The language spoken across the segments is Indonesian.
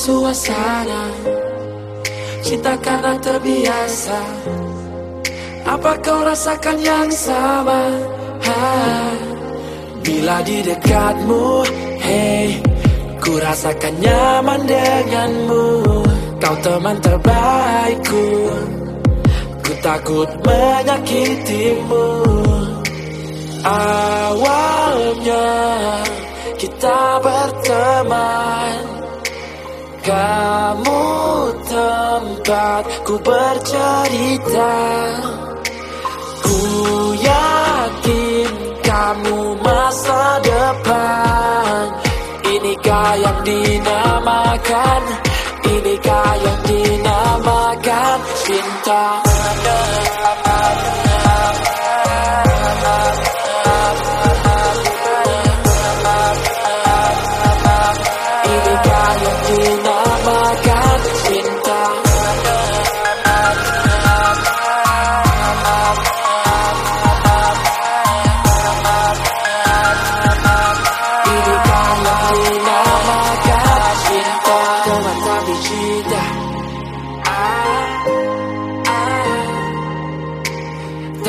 suasana. Cinta karena terbiasa. Apa kau rasakan yang sama? Ha? Bila di dekatmu Hey Ku rasakan nyaman denganmu. Kau teman terbaikku. Ku takut menyakitimu. Awalnya kita berteman. Kamu tempat ku bercerita. Ku yakin dinamakan Inikah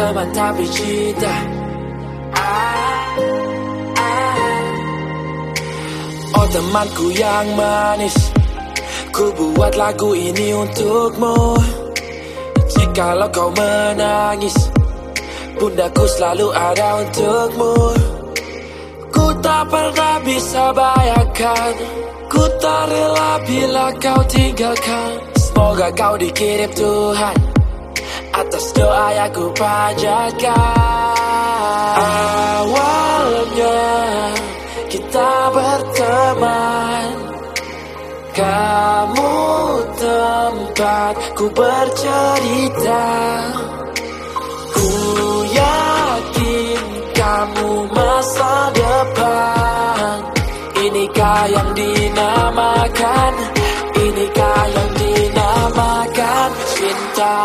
Teman tapi cinta ah, ah. Oh temanku yang manis. Ku buat lagu ini untukmu. Jikalau kau menangis Bundaku selalu ada untukmu. Ku tak pernah bisa bayangkan Ku tak rela bila kau tinggalkan. Semoga kau dikirim Tuhan Atas doa yang ku panjatkan Awalnya kita berteman. Kamu tempat ku bercerita. Ku yakin kamu masa depan. Ini Inikah yang dinamakan? Ini Inikah yang dinamakan? Cinta